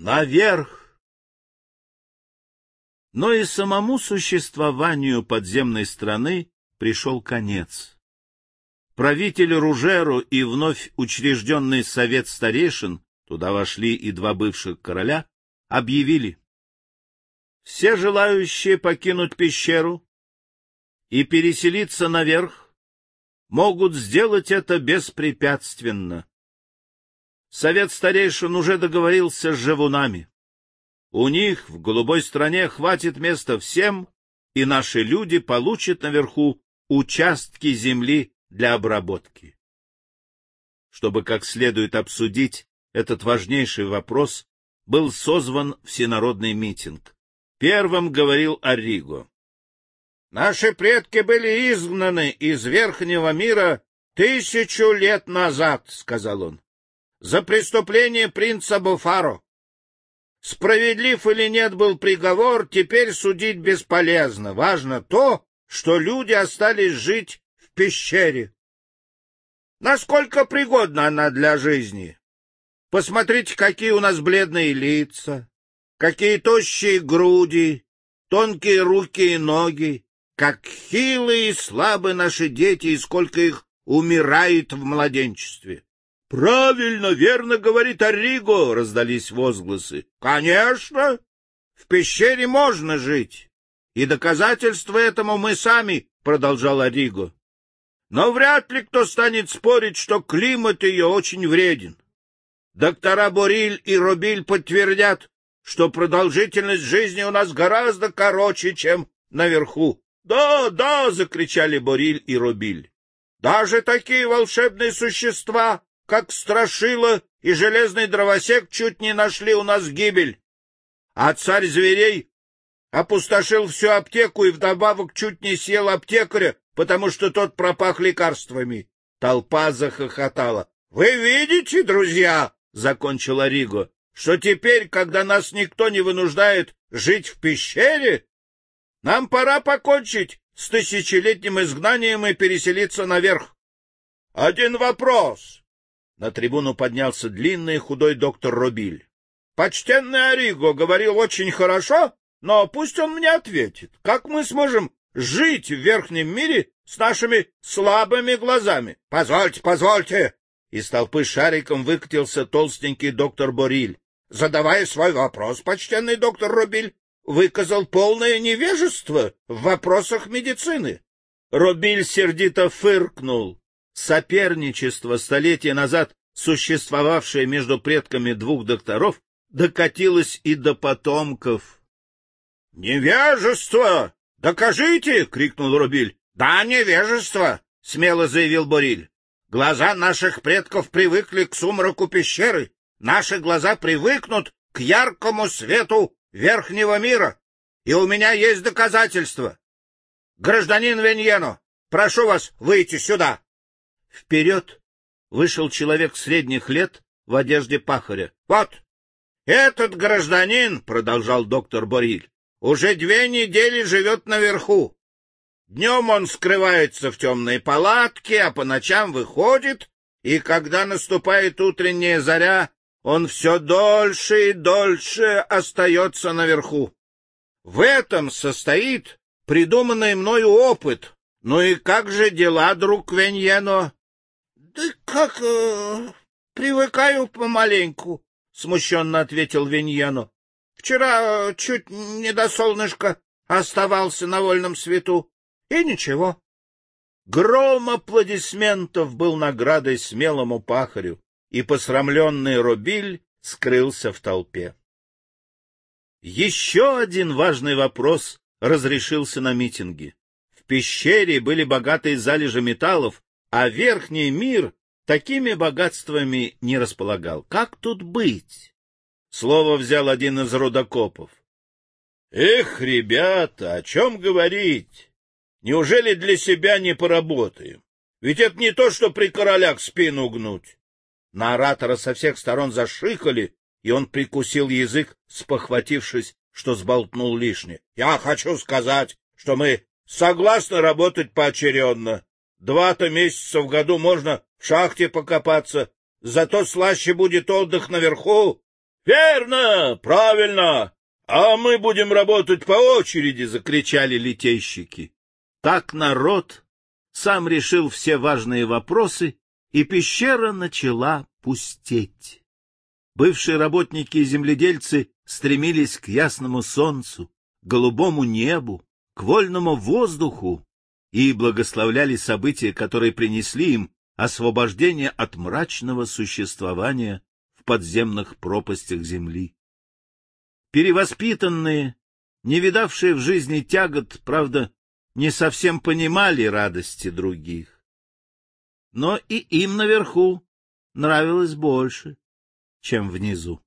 наверх. Но и самому существованию подземной страны пришел конец. Правитель Ружеру и вновь учрежденный совет старейшин, туда вошли и два бывших короля, объявили. Все желающие покинуть пещеру и переселиться наверх могут сделать это беспрепятственно. Совет старейшин уже договорился с живунами. У них в голубой стране хватит места всем, и наши люди получат наверху участки земли для обработки. Чтобы как следует обсудить этот важнейший вопрос, был созван всенародный митинг. Первым говорил Арриго. Наши предки были изгнаны из верхнего мира тысячу лет назад, — сказал он, — за преступление принца Буфаро. Справедлив или нет был приговор, теперь судить бесполезно. Важно то, что люди остались жить в пещере. Насколько пригодна она для жизни? Посмотрите, какие у нас бледные лица, какие тощие груди, тонкие руки и ноги, как хилые и слабы наши дети, и сколько их умирает в младенчестве. — Правильно, верно говорит Арриго, — раздались возгласы. — Конечно, в пещере можно жить. И доказательство этому мы сами, — продолжал Ариго. Но вряд ли кто станет спорить, что климат ее очень вреден. Доктора Бориль и Робиль подтвердят, что продолжительность жизни у нас гораздо короче, чем наверху. «Да, да!» — закричали Бориль и Робиль. «Даже такие волшебные существа, как Страшила и Железный Дровосек, чуть не нашли у нас гибель. А царь зверей опустошил всю аптеку и вдобавок чуть не съел аптекаря, потому что тот пропах лекарствами. Толпа захохотала. — Вы видите, друзья, — закончила Риго, — что теперь, когда нас никто не вынуждает жить в пещере, нам пора покончить с тысячелетним изгнанием и переселиться наверх. — Один вопрос. На трибуну поднялся длинный худой доктор Робиль. — Почтенный Ориго говорил очень хорошо, но пусть он мне ответит, как мы сможем жить в верхнем мире с нашими слабыми глазами? — Позвольте, позвольте! Из толпы шариком выкатился толстенький доктор Бориль. — Задавая свой вопрос, почтенный доктор Робиль выказал полное невежество в вопросах медицины. Робиль сердито фыркнул. Соперничество, столетия назад существовавшее между предками двух докторов, докатилось и до потомков. — Невежество! Докажите! — крикнул Рубиль. — Да, невежество! — смело заявил Бориль. — Глаза наших предков привыкли к сумраку пещеры. Наши глаза привыкнут к яркому свету верхнего мира. И у меня есть доказательства. Гражданин Веньено, прошу вас выйти сюда. Вперед вышел человек средних лет в одежде пахаря. — Вот, этот гражданин, — продолжал доктор Бориль, уже две недели живет наверху. Днем он скрывается в темной палатке, а по ночам выходит, и когда наступает утренняя заря, он все дольше и дольше остается наверху. В этом состоит придуманный мною опыт. Ну и как же дела, друг Веньено? — Да как... Э, привыкаю помаленьку, — смущенно ответил Веньено. Вчера чуть не до солнышка оставался на вольном свету. И ничего. Гром аплодисментов был наградой смелому пахарю, и посрамленный Робиль скрылся в толпе. Еще один важный вопрос разрешился на митинге. В пещере были богатые залежи металлов, а верхний мир такими богатствами не располагал. Как тут быть? Слово взял один из рудокопов. — Эх, ребята, о чем говорить? Неужели для себя не поработаем? Ведь это не то, что при королях спину гнуть. На оратора со всех сторон зашикали, и он прикусил язык, спохватившись, что сболтнул лишнее. — Я хочу сказать, что мы согласны работать поочередно. Два-то месяца в году можно в шахте покопаться, зато слаще будет отдых наверху, — Верно, правильно, а мы будем работать по очереди, — закричали летейщики. Так народ сам решил все важные вопросы, и пещера начала пустеть. Бывшие работники и земледельцы стремились к ясному солнцу, голубому небу, к вольному воздуху и благословляли события, которые принесли им освобождение от мрачного существования в подземных пропастях земли. Перевоспитанные, не видавшие в жизни тягот, правда, не совсем понимали радости других. Но и им наверху нравилось больше, чем внизу.